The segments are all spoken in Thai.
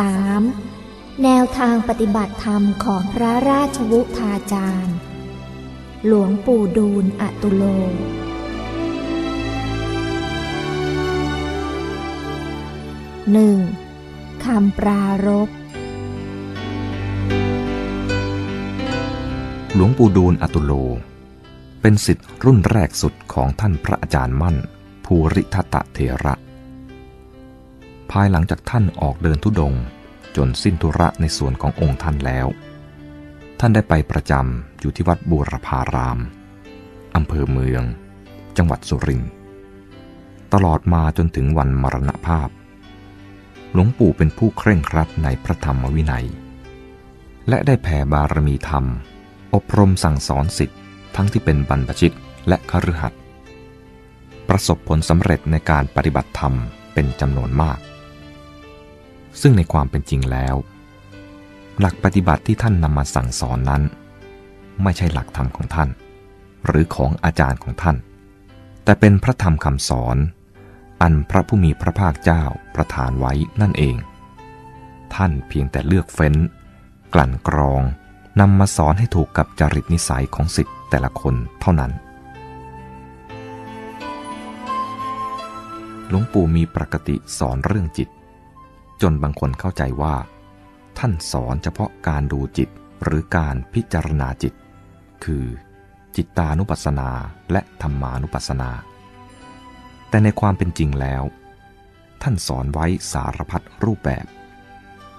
3. แนวทางปฏิบัติธรรมของพระราชวุฒาจารย์ หลวงปู่ดูลอตุโล 1. คำปรารบหลวงปู่ดูลอตุโล เป็นสิทธิ์รุ่นแรกสุดของท่านพระอาจารย์มั่น ภูริทัตเถระ ภายหลังจากท่านออกเดินทุดง จนสิ้นธุระในส่วนขององค์ท่านแล้ว ท่านได้ไปประจำอยู่ที่วัดบูรพารามอำเภอเมือง จังหวัดสุรินทร์ตลอดมาจนถึงวันมรณภาพ หลวงปู่เป็นผู้เคร่งครัดในพระธรรมวินัย และได้แผ่บารมีธรรม อบรมสั่งสอนสิทธิ์ทั้งที่เป็นบรรพชิตและคฤหัสถ์ประสบผลสำเร็จในการปฏิบัติธรรมเป็นจำนวนมาก ซึ่งในความเป็นจริงแล้ว หลักปฏิบัติที่ท่านนำมาสั่งสอนนั้น ไม่ใช่หลักธรรมของท่าน หรือของอาจารย์ของท่าน แต่เป็นพระธรรมคำสอน อันพระผู้มีพระภาคเจ้าประทานไว้นั่นเอง ท่านเพียงแต่เลือกเฟ้น กลั่นกรองนำมาสอนให้ถูกกับจริตนิสัยของสิทธิ์แต่ละคนเท่านั้น หลวงปู่มีปกติสอนเรื่องจิต จนบางคนเข้าใจว่า ท่านสอนเฉพาะการดูจิตหรือการพิจารณาจิต คือจิตตานุปัสสนาและธรรมานุปัสสนา แต่ในความเป็นจริงแล้ว ท่านสอนไว้สารพัดรูปแบบ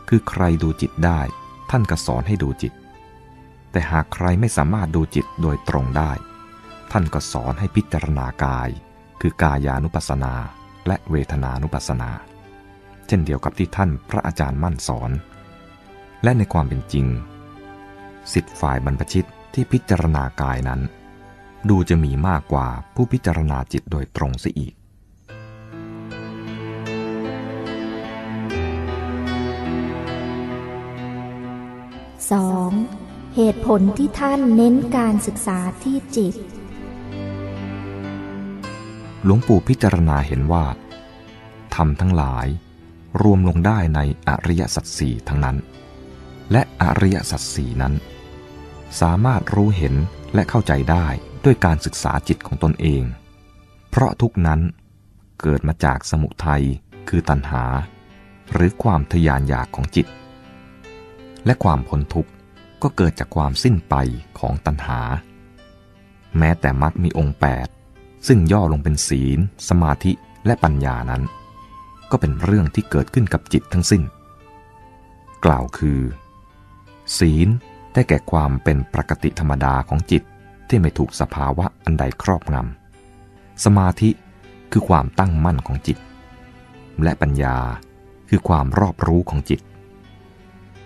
คือใครดูจิตได้ ท่านก็สอนให้ดูจิต แต่หากใครไม่สามารถดูจิตโดยตรงได้ ท่านก็สอนให้พิจารณากาย คือกายานุปัสสนาและเวทนานุปัสสนา เช่นเดียวกับที่ท่านพระอาจารย์มั่นสอน และในความเป็นจริง สิทธิ์ฝ่ายบรรพชิตที่พิจารณากายนั้น ดูจะมีมากกว่าผู้พิจารณาจิตโดยตรงเสียอีก 2. เหตุผลที่ท่านเน้นการศึกษาที่จิต หลวงปู่พิจารณาเห็นว่าธรรมทั้งหลาย รวมลงได้ในอริยสัจสี่ทั้งนั้น และอริยสัจสี่นั้น สามารถรู้เห็นและเข้าใจได้ด้วยการศึกษาจิตของตนเอง เพราะทุกนั้นเกิดมาจากสมุทัยคือตัณหา หรือความทยานอยากของจิต และความพ้นทุกข์ก็เกิดจากความสิ้นไปของตัณหา แม้แต่มรรคมีองค์ 8 ซึ่งย่อลงเป็นศีล สมาธิและปัญญานั้น ก็เป็นเรื่องที่เกิดขึ้นกับจิตทั้งสิ้น กล่าวคือ ศีลได้แก่ความเป็นปกติธรรมดาของจิตที่ไม่ถูกสภาวะอันใดครอบงำ สมาธิคือความตั้งมั่นของจิต และปัญญาคือความรอบรู้ของจิต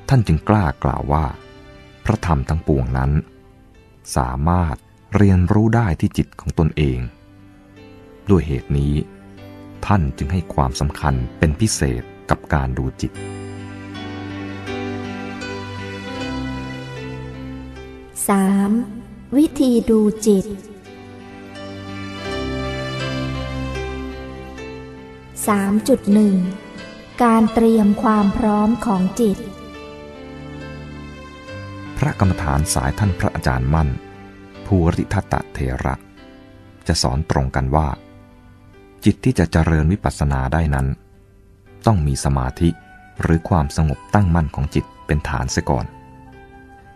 ท่านจึงกล้ากล่าวว่า พระธรรมทั้งปวงนั้น สามารถเรียนรู้ได้ที่จิตของตนเอง ด้วยเหตุนี้ ท่านจึงให้ความสำคัญเป็นพิเศษกับการดูจิต 3. วิธีดูจิต 3.1 การเตรียมความพร้อมของจิต พระกรรมฐานสายท่านพระอาจารย์มั่น ภูริทัตเถระ จะสอนตรงกันว่า จิตที่จะเจริญวิปัสสนาได้นั้น ต้องมีสมาธิหรือความสงบตั้งมั่นของจิตเป็นฐานเสียก่อน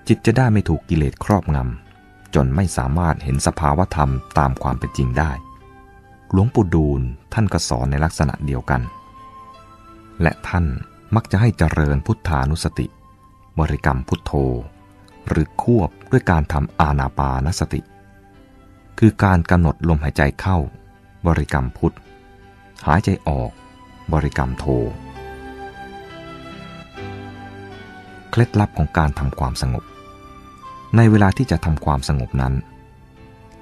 จิตจะได้ไม่ถูกกิเลสครอบงำจนไม่สามารถเห็นสภาวธรรมตามความเป็นจริงได้ หลวงปู่ดูลท่านก็สอนในลักษณะเดียวกัน และท่านมักจะให้เจริญพุทธานุสติ บริกรรมพุทโธ หรือควบด้วยการทำอานาปานสติ คือการกำหนดลมหายใจเข้า บริกรรมพุทธ หายใจออก บริกรรมโท เคล็ดลับของการทำความสงบ ในเวลาที่จะทำความสงบนั้น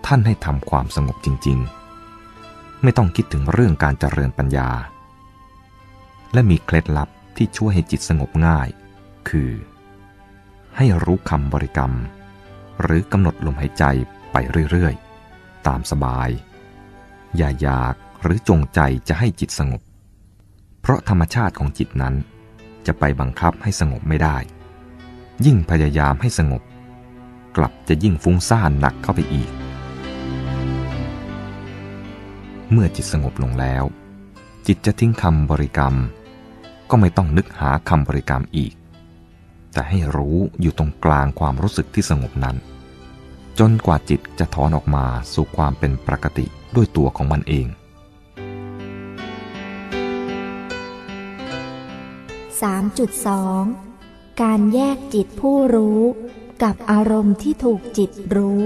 ท่านให้ทำความสงบจริง ๆ ไม่ต้องคิดถึงเรื่องการเจริญปัญญา และมีเคล็ดลับที่ช่วยให้จิตสงบง่าย คือ ให้รู้คำบริกรรม หรือกำหนดลมหายใจไปเรื่อย ๆ ตามสบาย อย่าอยากหรือจงใจจะให้จิตสงบ เพราะธรรมชาติของจิตนั้น จะไปบังคับให้สงบไม่ได้ ยิ่งพยายามให้สงบ กลับจะยิ่งฟุ้งซ่านหนักเข้าไปอีก เมื่อจิตสงบลงแล้ว จิตจะทิ้งคำบริกรรม ก็ไม่ต้องนึกหาคำบริกรรมอีก แต่ให้รู้อยู่ตรงกลางความรู้สึกที่สงบนั้น จนกว่าจิตจะถอนออกมาสู่ความเป็นปกติ ด้วยตัวของมันเอง 3.2 การแยกจิตผู้รู้กับอารมณ์ที่ถูกจิตรู้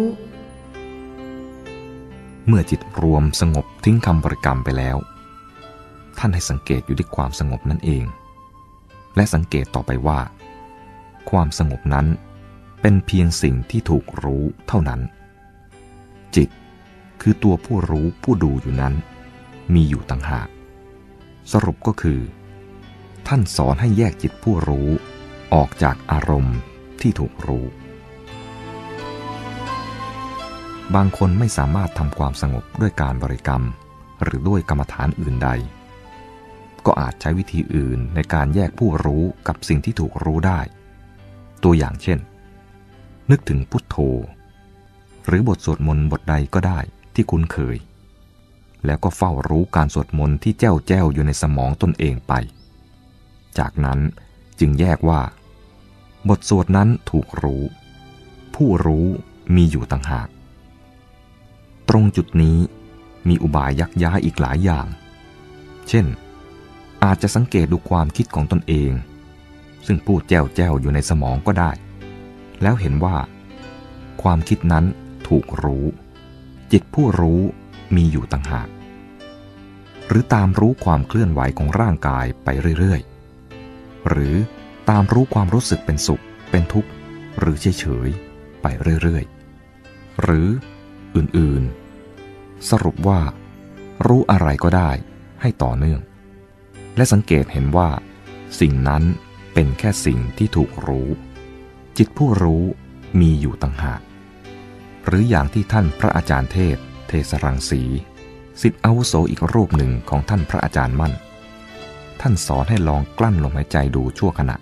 เมื่อจิตรวมสงบทิ้งคำบริกรรมไปแล้ว ท่านให้สังเกตอยู่ที่ความสงบนั่นเอง และสังเกตต่อไปว่า ความสงบนั้นเป็นเพียงสิ่งที่ถูกรู้เท่านั้น จิต คือตัวผู้รู้ผู้ดูอยู่นั้น มีอยู่ต่างหาก สรุปก็คือ ท่านสอนให้แยกจิตผู้รู้ออกจากอารมณ์ที่ถูกรู้ บางคนไม่สามารถทำความสงบด้วยการบริกรรม หรือด้วยกรรมฐานอื่นใด ก็อาจใช้วิธีอื่นในการแยกผู้รู้กับสิ่งที่ถูกรู้ได้ ตัวอย่างเช่น นึกถึงพุทโธ หรือบทสวดมนต์บทใดก็ได้ ที่คุ้นเคย แล้วก็เฝ้ารู้การสวดมนต์ที่แจ้วแจ้วอยู่ในสมองตนเองไป จากนั้นจึงแยกว่า บทสวดนั้นถูกรู้ ผู้รู้มีอยู่ต่างหาก ตรงจุดนี้มีอุบายยักย้ายอีกหลายอย่าง เช่น อาจจะสังเกตดูความคิดของตนเอง ซึ่งพูดแจ้วแจ้วอยู่ในสมองก็ได้ แล้วเห็นว่า ความคิดนั้นถูกรู้ จิตผู้รู้มีอยู่ต่างหาก หรือตามรู้ความเคลื่อนไหวของร่างกายไปเรื่อยๆ หรือตามรู้ความรู้สึกเป็นสุข เป็นทุกข์ หรือเฉยๆ ไปเรื่อยๆ หรืออื่นๆ สรุปว่า รู้อะไรก็ได้ให้ต่อเนื่อง และสังเกตเห็นว่า สิ่งนั้นเป็นแค่สิ่งที่ถูกรู้ จิตผู้รู้มีอยู่ต่างหาก หรืออย่างที่ท่านพระอาจารย์เทศ เทสรังสีสิทธิอาวุโสอีกรูปหนึ่งของท่านพระอาจารย์มั่น ท่านสอนให้ลองกลั้นลมหายใจดูชั่วขณะ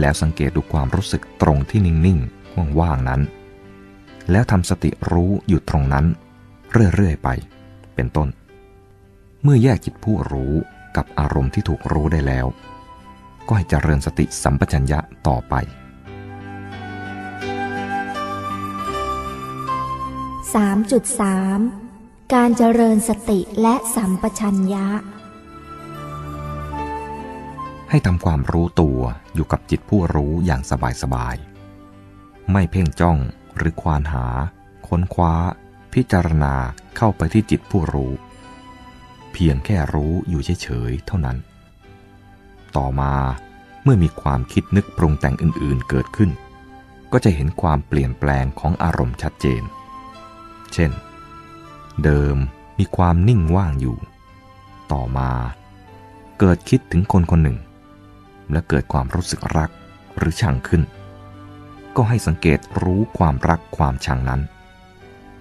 แล้วสังเกตดูความรู้สึกตรงที่นิ่งๆว่างๆนั้น แล้วทำสติรู้อยู่ตรงนั้น เรื่อยๆไป เป็นต้น เมื่อแยกจิตผู้รู้กับอารมณ์ที่ถูกรู้ได้แล้ว ก็ให้เจริญสติสัมปชัญญะต่อไป 3.3 การเจริญสติและสัมปชัญญะ ให้ทำความรู้ตัวอยู่กับจิตผู้รู้อย่างสบายๆ ไม่เพ่งจ้องหรือควานหา ค้นคว้า พิจารณาเข้าไปที่จิตผู้รู้ เพียงแค่รู้อยู่เฉยๆเท่านั้น ต่อมาเมื่อมีความคิดนึกปรุงแต่งอื่นๆเกิดขึ้น ก็จะเห็นความเปลี่ยนแปลงของอารมณ์ชัดเจน เช่น เดิมมีความนิ่งว่างอยู่ ต่อมาเกิดคิดถึงคนคนหนึ่ง และเกิดความรู้สึกรักหรือชังขึ้น ก็ให้สังเกตรู้ความรักความชังนั้น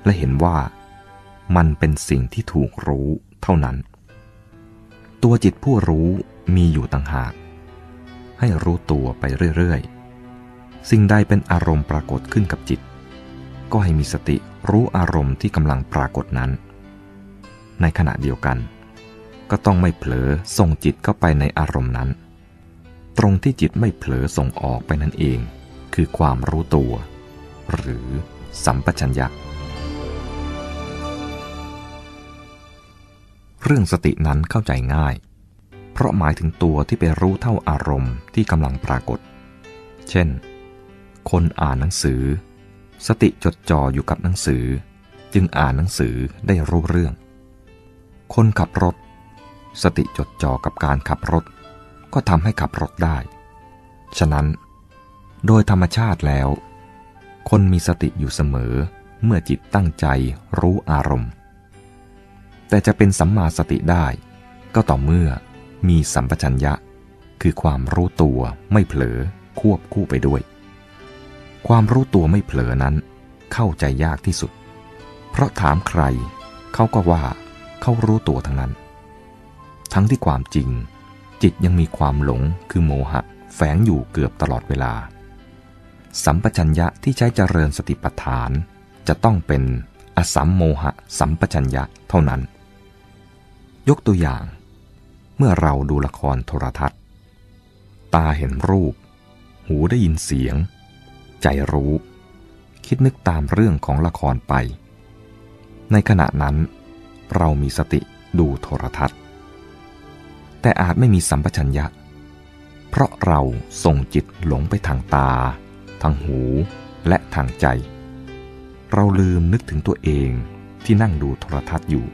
และเห็นว่ามันเป็นสิ่งที่ถูกรู้เท่านั้น ตัวจิตผู้รู้มีอยู่ต่างหาก ให้รู้ตัวไปเรื่อย ๆ สิ่งใดเป็นอารมณ์ปรากฏขึ้นกับจิต ก็ให้มีสติรู้อารมณ์ที่กำลังปรากฏนั้น ในขณะเดียวกัน ก็ต้องไม่เผลอส่งจิตเข้าไปในอารมณ์นั้น ตรงที่จิตไม่เผลอส่งออกไปนั่นเอง คือความรู้ตัว หรือสัมปชัญญะเรื่องสตินั้นเข้าใจง่าย เพราะหมายถึงตัวที่ไปรู้เท่าอารมณ์ที่กำลังปรากฏ เช่น คนอ่านหนังสือ สติจดจ่ออยู่กับหนังสือ จึงอ่านหนังสือได้รู้เรื่อง คนขับรถ สติจดจ่อกับการขับรถ ก็ทำให้ขับรถได้ ฉะนั้น โดยธรรมชาติแล้ว คนมีสติอยู่เสมอเมื่อจิตตั้งใจรู้อารมณ์ แต่จะเป็นสัมมาสติได้ก็ต่อเมื่อมีสัมปชัญญะ คือความรู้ตัวไม่เผลอควบคู่ไปด้วย ความรู้ตัวไม่เผลอนั้นเข้าใจยากที่สุด เพราะถามใครเขาก็ว่าเขารู้ตัวทั้งนั้น ทั้งที่ความจริง จิตยังมีความหลงคือโมหะแฝงอยู่เกือบตลอดเวลา สัมปชัญญะที่ใช้เจริญสติปัฏฐาน จะต้องเป็นอสัมโมหะสัมปชัญญะเท่านั้น ยกตัวอย่าง เมื่อเราดูละครโทรทัศน์ ตาเห็นรูป หูได้ยินเสียง ใจรู้ คิดนึกตามเรื่องของละครไป ในขณะนั้น เรามีสติดูโทรทัศน์ แต่อาจไม่มีสัมปชัญญะ เพราะเราส่งจิตหลงไปทางตา ทางหูและทางใจ เราลืมนึกถึงตัวเองที่นั่งดูโทรทัศน์อยู่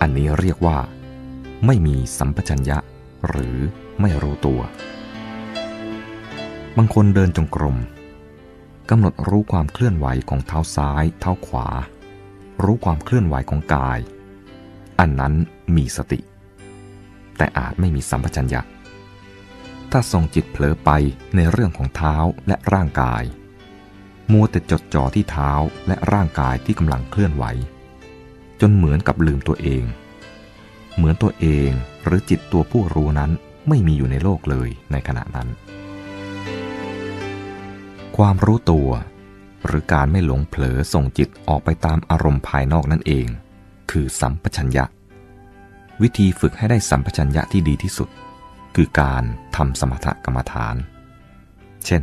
อันนี้เรียกว่า ไม่มีสัมปชัญญะหรือไม่รู้ตัว บางคนเดินจงกรม กำหนดรู้ความเคลื่อนไหวของเท้าซ้าย เท้าขวา รู้ความเคลื่อนไหวของกาย อันนั้นมีสติ แต่อาจไม่มีสัมปชัญญะ ถ้าส่งจิตเผลอไปในเรื่องของเท้าและร่างกาย มัวแต่จดจ่อที่เท้าและร่างกายที่กำลังเคลื่อนไหว จนเหมือนกับลืมตัวเอง เหมือนตัวเองหรือจิตตัวผู้รู้นั้นไม่มีอยู่ในโลกเลยในขณะนั้น ความรู้ตัว หรือการไม่หลงเผลอส่งจิตออกไปตามอารมณ์ภายนอกนั่นเอง คือสัมปชัญญะ วิธีฝึกให้ได้สัมปชัญญะที่ดีที่สุด คือการทำสมถกรรมฐาน เช่น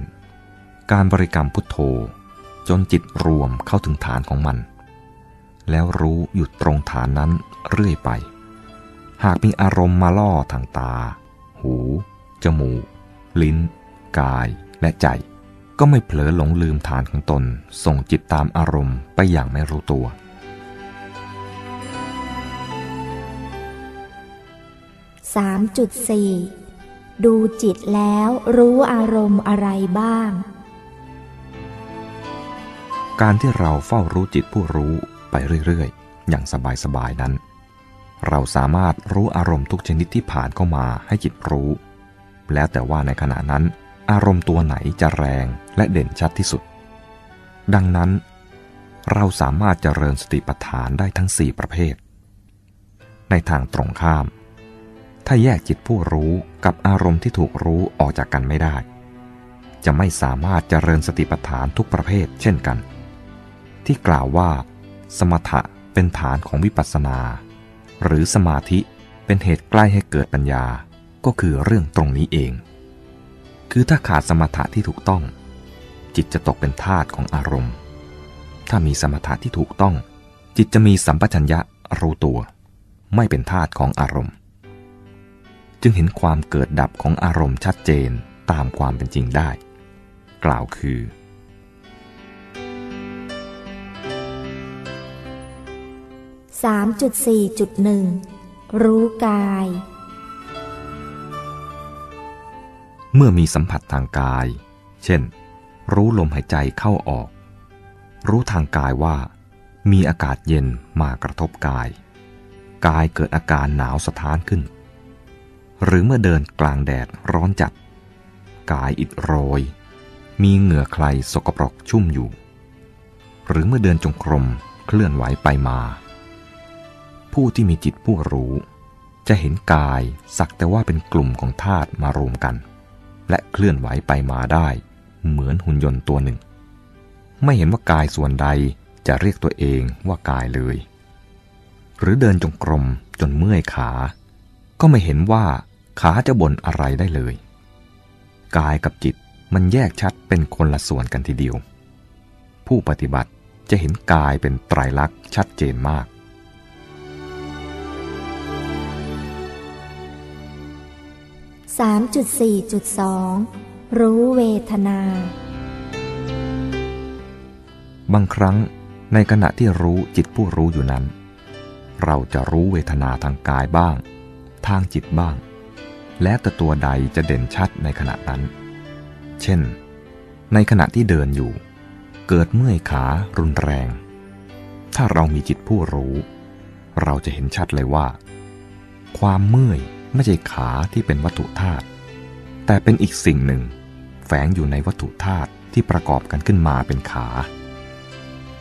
การบริกรรมพุทโธ จนจิตรวมเข้าถึงฐานของมัน แล้วรู้อยู่ตรงฐานนั้นเรื่อยไป หากมีอารมณ์มาล่อทางตา หู จมูก ลิ้น กายและใจ ก็ไม่เผลอหลงลืมฐานของตน ส่งจิตตามอารมณ์ไปอย่างไม่รู้ตัว 3.4 ดูจิตแล้วรู้อารมณ์อะไรบ้าง การที่เราเฝ้ารู้จิตผู้รู้ไปเรื่อยๆ อย่างสบายๆ นั้น เราสามารถรู้อารมณ์ทุกชนิดที่ผ่านเข้ามาให้จิตรู้ แล้วแต่ว่าในขณะนั้นอารมณ์ตัวไหนจะแรง และเด่นชัดที่สุด ดังนั้น เราสามารถเจริญสติปัฏฐานได้ทั้ง 4 ประเภท ในทางตรงข้าม ถ้าแยกจิตผู้รู้กับอารมณ์ที่ถูกรู้ออกจากกันไม่ได้ จะไม่สามารถเจริญสติปัฏฐานทุกประเภทเช่นกัน ที่กล่าวว่า สมถะเป็นฐานของวิปัสสนา หรือสมาธิเป็นเหตุใกล้ให้เกิดปัญญาก็คือเรื่องตรงนี้เอง คือถ้าขาดสมถะที่ถูกต้อง จิตจะตกเป็นทาตของอารมณ์ ถ้ามีสมถะที่ถูกต้อง จิตจะมีสัมปชัญญะรู้ตัว ไม่เป็นทาตของอารมณ์ จึงเห็นความเกิดดับของอารมณ์ชัดเจนตามความเป็นจริงได้ กล่าวคือ 3.4.1 รู้กาย เมื่อมีสัมผัสทางกาย เช่น รู้ลมหายใจเข้าออก รู้ทางกายว่า มีอากาศเย็นมากระทบกาย กายเกิดอาการหนาวสะท้านขึ้น หรือเมื่อเดินกลางแดดร้อนจัด กายอิดโรย มีเหงื่อใครสกปรกชุ่มอยู่ หรือเมื่อเดินจงกรมเคลื่อนไหวไปมา ผู้ที่มีจิตผู้รู้ จะเห็นกายสักแต่ว่าเป็นกลุ่มของธาตุมารวมกัน และเคลื่อนไหวไปมาได้ เหมือนหุ่นยนต์ตัวหนึ่ง ไม่เห็นว่ากายส่วนใดจะเรียกตัวเองว่ากายเลย หรือเดินจงกรมจนเมื่อยขา ก็ไม่เห็นว่าขาจะบ่นอะไรได้เลย กายกับจิตมันแยกชัดเป็นคนละส่วนกันทีเดียว ผู้ปฏิบัติจะเห็นกายเป็นไตรลักษณ์ชัดเจนมาก 3.4.2 รู้เวทนา บางครั้งในขณะที่รู้จิตผู้รู้อยู่นั้น เราจะรู้เวทนาทางกายบ้าง ทางจิตบ้าง แล้วแต่ตัวใดจะเด่นชัดในขณะนั้น เช่น ในขณะที่เดินอยู่ เกิดเมื่อยขารุนแรง ถ้าเรามีจิตผู้รู้ เราจะเห็นชัดเลยว่า ความเมื่อยไม่ใช่ขาที่เป็นวัตถุธาตุแต่เป็นอีกสิ่งหนึ่ง แฝงอยู่ในวัตถุธาตุที่ประกอบกันขึ้นมาเป็นขา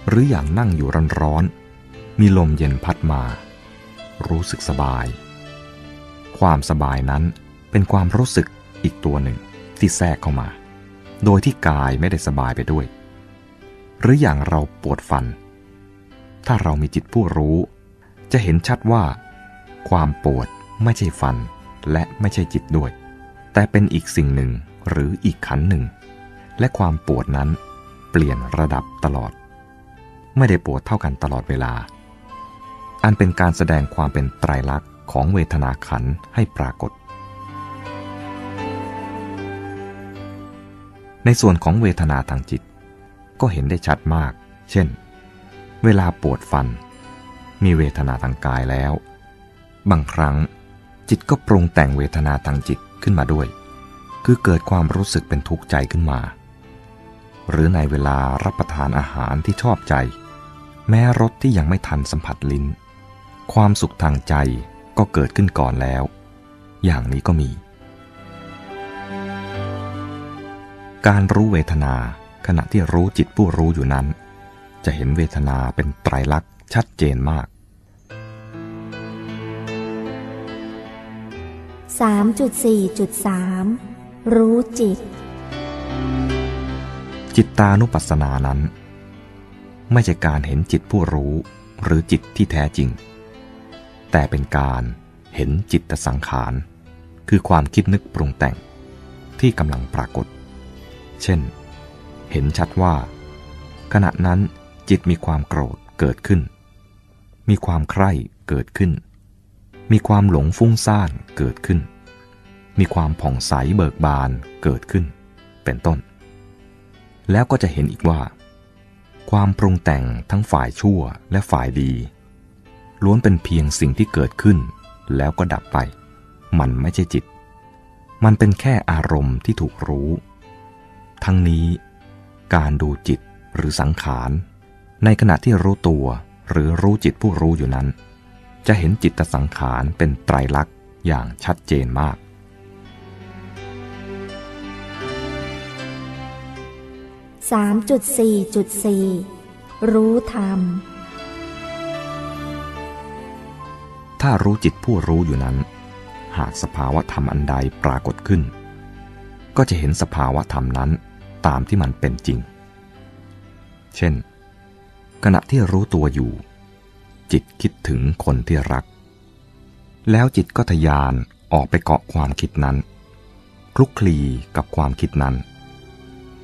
หรืออย่างนั่งอยู่ร้อนๆ มีลมเย็นพัดมา รู้สึกสบาย ความสบายนั้นเป็นความรู้สึกอีกตัวหนึ่งที่แทรกเข้ามา โดยที่กายไม่ได้สบายไปด้วย หรืออย่างเราปวดฟัน ถ้าเรามีจิตผู้รู้ จะเห็นชัดว่า ความปวดไม่ใช่ฟันและไม่ใช่จิตด้วย แต่เป็นอีกสิ่งหนึ่ง หรืออีกขันหนึ่ง และความปวดนั้นเปลี่ยนระดับตลอด ไม่ได้ปวดเท่ากันตลอดเวลา อันเป็นการแสดงความเป็นไตรลักษณ์ของเวทนาขันให้ปรากฏ ในส่วนของเวทนาทางจิต ก็เห็นได้ชัดมาก เช่น เวลาปวดฟัน มีเวทนาทางกายแล้ว บางครั้งจิตก็ปรุงแต่งเวทนาทางจิตขึ้นมาด้วย คือเกิดความรู้สึกเป็นทุกข์ใจขึ้นมา หรือในเวลารับประทานอาหารที่ชอบใจ แม้รสที่ยังไม่ทันสัมผัสลิ้น ความสุขทางใจก็เกิดขึ้นก่อนแล้ว อย่างนี้ก็มี การรู้เวทนาขณะที่รู้จิตผู้รู้อยู่นั้น จะเห็นเวทนาเป็นไตรลักษณ์ชัดเจนมาก 3.4.3 รู้จิต จิตตานุปัสสนานั้น ไม่ใช่การเห็นจิตผู้รู้หรือจิตที่แท้จริง แต่เป็นการเห็นจิตสังขาร คือความคิดนึกปรุงแต่งที่กำลังปรากฏ เช่น เห็นชัดว่า ขณะนั้นจิตมีความโกรธเกิดขึ้น มีความใคร่เกิดขึ้น มีความหลงฟุ้งซ่านเกิดขึ้น มีความผ่องใสเบิกบานเกิดขึ้น เป็นต้น แล้วก็จะเห็นอีกว่า ความปรุงแต่งทั้งฝ่ายชั่วและฝ่ายดี ล้วนเป็นเพียงสิ่งที่เกิดขึ้น แล้วก็ดับไป มันไม่ใช่จิต มันเป็นแค่อารมณ์ที่ถูกรู้ ทั้งนี้ การดูจิตหรือสังขาร ในขณะที่รู้ตัวหรือรู้จิตผู้รู้อยู่นั้น จะเห็นจิตสังขารเป็นไตรลักษณ์อย่างชัดเจนมาก 3.4.4 รู้ธรรม ถ้ารู้จิตผู้รู้อยู่นั้น หากสภาวะธรรมอันใดปรากฏขึ้น ก็จะเห็นสภาวะธรรมนั้นตามที่มันเป็นจริง เช่น ขณะที่รู้ตัวอยู่ จิตคิดถึงคนที่รัก แล้วจิตก็ทยานออกไปเกาะความคิดนั้นคลุกคลีกับความคิดนั้น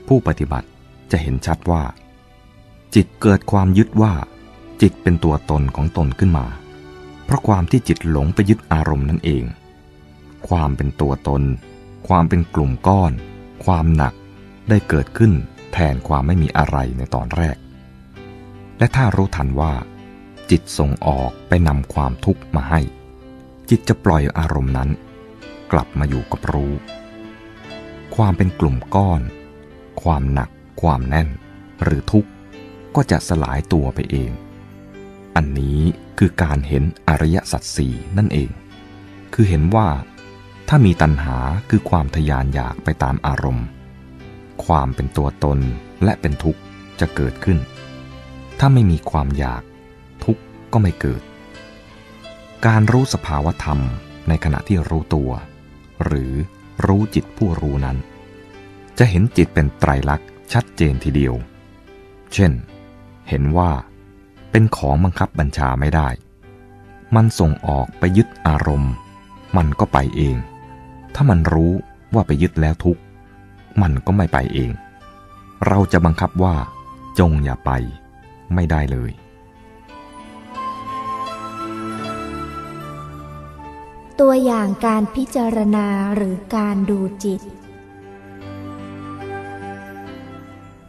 ผู้ปฏิบัติ จะเห็นชัดว่า จิตเกิดความยึดว่าจิตเป็นตัวตนของตนขึ้นมา เพราะความที่จิตหลงไปยึดอารมณ์นั่นเอง ความเป็นตัวตน ความเป็นกลุ่มก้อน ความหนักได้เกิดขึ้นแทนความไม่มีอะไรในตอนแรก และถ้ารู้ทันว่า จิตส่งออกไปนำความทุกข์มาให้ จิตจะปล่อยอารมณ์นั้น กลับมาอยู่กับรู้ ความเป็นกลุ่มก้อน ความหนัก ความแน่น หรือทุกข์ก็จะสลายตัวไปเอง อันนี้คือการเห็นอริยสัจสี่นั่นเอง คือเห็นว่า ถ้ามีตัณหาคือความทยานอยากไปตามอารมณ์ ความเป็นตัวตนและเป็นทุกข์จะเกิดขึ้น ถ้าไม่มีความอยาก ทุกข์ก็ไม่เกิด การรู้สภาวธรรมในขณะที่รู้ตัว หรือรู้จิตผู้รู้นั้น จะเห็นจิตเป็นไตรลักษณ์ ชัดเจนทีเดียว เช่น เห็นว่า เป็นของบังคับบัญชาไม่ได้ มันส่งออกไปยึดอารมณ์ มันก็ไปเอง ถ้ามันรู้ว่าไปยึดแล้วทุกข์ มันก็ไม่ไปเอง เราจะบังคับว่า จงอย่าไป ไม่ได้เลย ตัวอย่างการพิจารณาหรือการดูจิต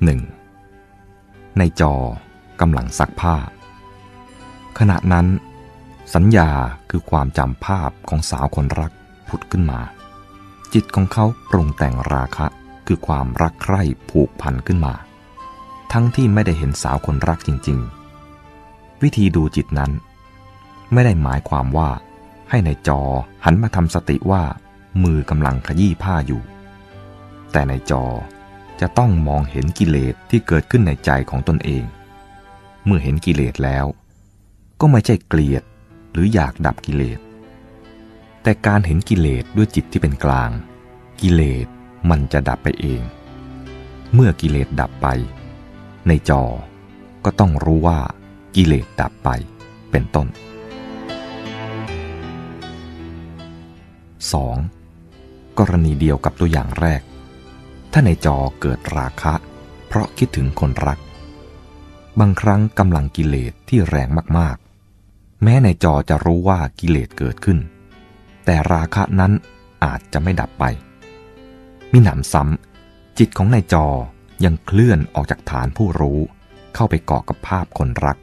1. ในจอกำลังซักผ้า ขณะนั้น สัญญาคือความจำภาพของสาวคนรักผุดขึ้นมา จิตของเขาปรุงแต่งราคะคือความรักใคร่ผูกพันขึ้นมา ทั้งที่ไม่ได้เห็นสาวคนรักจริง ๆ วิธีดูจิตนั้น ไม่ได้หมายความว่า ให้ในจอหันมาทำสติว่า มือกำลังขยี้ผ้าอยู่ แต่ในจอ จะต้องมองเห็นกิเลสที่เกิดขึ้นในใจของตนเอง เมื่อเห็นกิเลสแล้ว ก็ไม่ใช่เกลียดหรืออยากดับกิเลส แต่การเห็นกิเลสด้วยจิตที่เป็นกลาง กิเลสมันจะดับไปเอง เมื่อกิเลสดับไป ในจอก็ต้องรู้ว่ากิเลสดับไปเป็นต้น 2. กรณีเดียวกับตัวอย่างแรก ถ้าในจอเกิดราคะ เพราะคิดถึงคนรัก บางครั้งกำลังกิเลสที่แรงมากๆ แม้ในจอจะรู้ว่ากิเลสเกิดขึ้น แต่ราคะนั้นอาจจะไม่ดับไปมิหนำซ้ำจิตของในจอยังเคลื่อนออกจากฐานผู้รู้ เข้าไปเกาะกับภาพคนรัก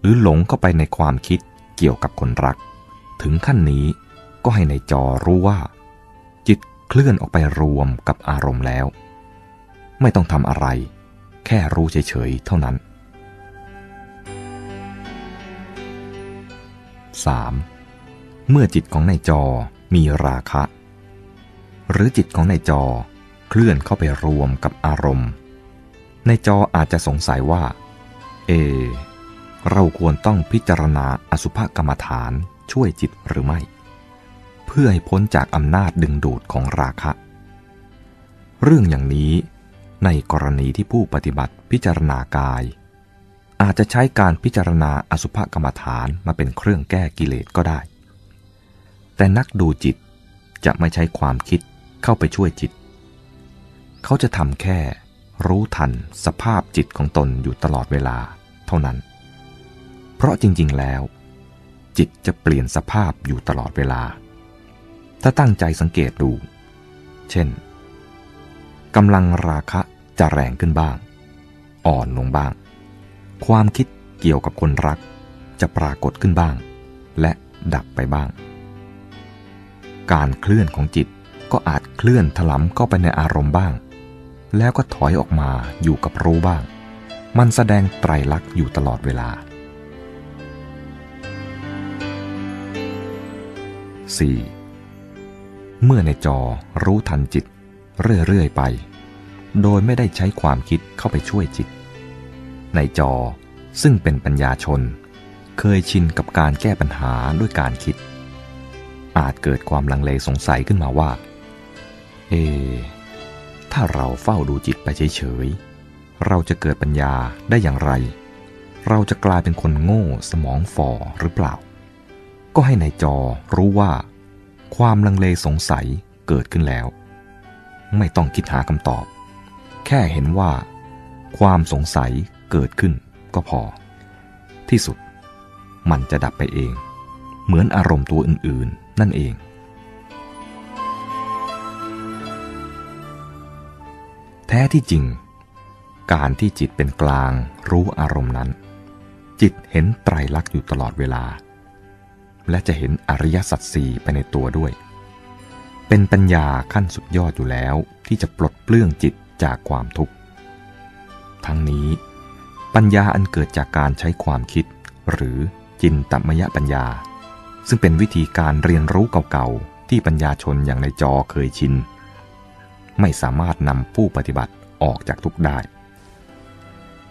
หรือหลงเข้าไปในความคิดเกี่ยวกับคนรัก ถึงขั้นนี้ก็ให้ในจอรู้ว่า เคลื่อนออกไปรวมกับอารมณ์แล้ว ไม่ต้องทำอะไร แค่รู้เฉยๆเท่านั้น 3. เมื่อจิตของในจอมีราคะ หรือจิตของในจอเคลื่อนเข้าไปรวมกับอารมณ์ในจออาจจะสงสัยว่า เอ เราควรต้องพิจารณาอสุภกรรมฐานช่วยจิตหรือไม่ เพื่อให้พ้นจากอำนาจดึงดูดของราคะ เรื่องอย่างนี้ในกรณีที่ผู้ปฏิบัติพิจารณากาย อาจจะใช้การพิจารณาอสุภกรรมฐานมาเป็นเครื่องแก้กิเลสก็ได้ แต่นักดูจิตจะไม่ใช้ความคิดเข้าไปช่วยจิต เขาจะทำแค่รู้ทันสภาพจิตของตนอยู่ตลอดเวลาเท่านั้น เพราะจริงๆแล้ว จิตจะเปลี่ยนสภาพอยู่ตลอดเวลา ถ้าตั้งใจสังเกตดู เช่นกำลังราคะจะแรงขึ้นบ้าง อ่อนลงบ้าง ความคิดเกี่ยวกับคนรัก จะปรากฏขึ้นบ้าง และดับไปบ้าง การเคลื่อนของจิตก็อาจเคลื่อนถลำเข้าไปในอารมณ์บ้าง แล้วก็ถอยออกมาอยู่กับรู้บ้าง มันแสดงไตรลักษณ์อยู่ตลอดเวลา 4. เมื่อในจอรู้ทันจิต เรื่อย ๆ ไป โดยไม่ได้ใช้ความคิดเข้าไปช่วยจิต ในจอซึ่งเป็นปัญญาชน เคยชินกับการแก้ปัญหาด้วยการคิด อาจเกิดความลังเลสงสัยขึ้นมาว่า เอ ถ้าเราเฝ้าดูจิตไปเฉย ๆ เราจะเกิดปัญญาได้อย่างไร เราจะกลายเป็นคนโง่สมองฝ่อหรือเปล่า ก็ให้ในจอรู้ว่า ความลังเลสงสัยเกิดขึ้นแล้ว ไม่ต้องคิดหาคำตอบ แค่เห็นว่า ความสงสัยเกิดขึ้นก็พอ ที่สุด มันจะดับไปเอง เหมือนอารมณ์ตัวอื่น ๆ นั่นเอง แท้ที่จริง การที่จิตเป็นกลางรู้อารมณ์นั้น จิตเห็นไตรลักษณ์อยู่ตลอดเวลา และจะเห็นอริยสัจสี่ไปในตัวด้วย เป็นปัญญาขั้นสุดยอดอยู่แล้วที่จะปลดเปลื้องจิตจากความทุกข์ ทั้งนี้ ปัญญาอันเกิดจากการใช้ความคิด หรือจินตมยปัญญา ซึ่งเป็นวิธีการเรียนรู้เก่าๆ ที่ปัญญาชนอย่างในจอเคยชิน ไม่สามารถนำผู้ปฏิบัติออกจากทุกข์ได้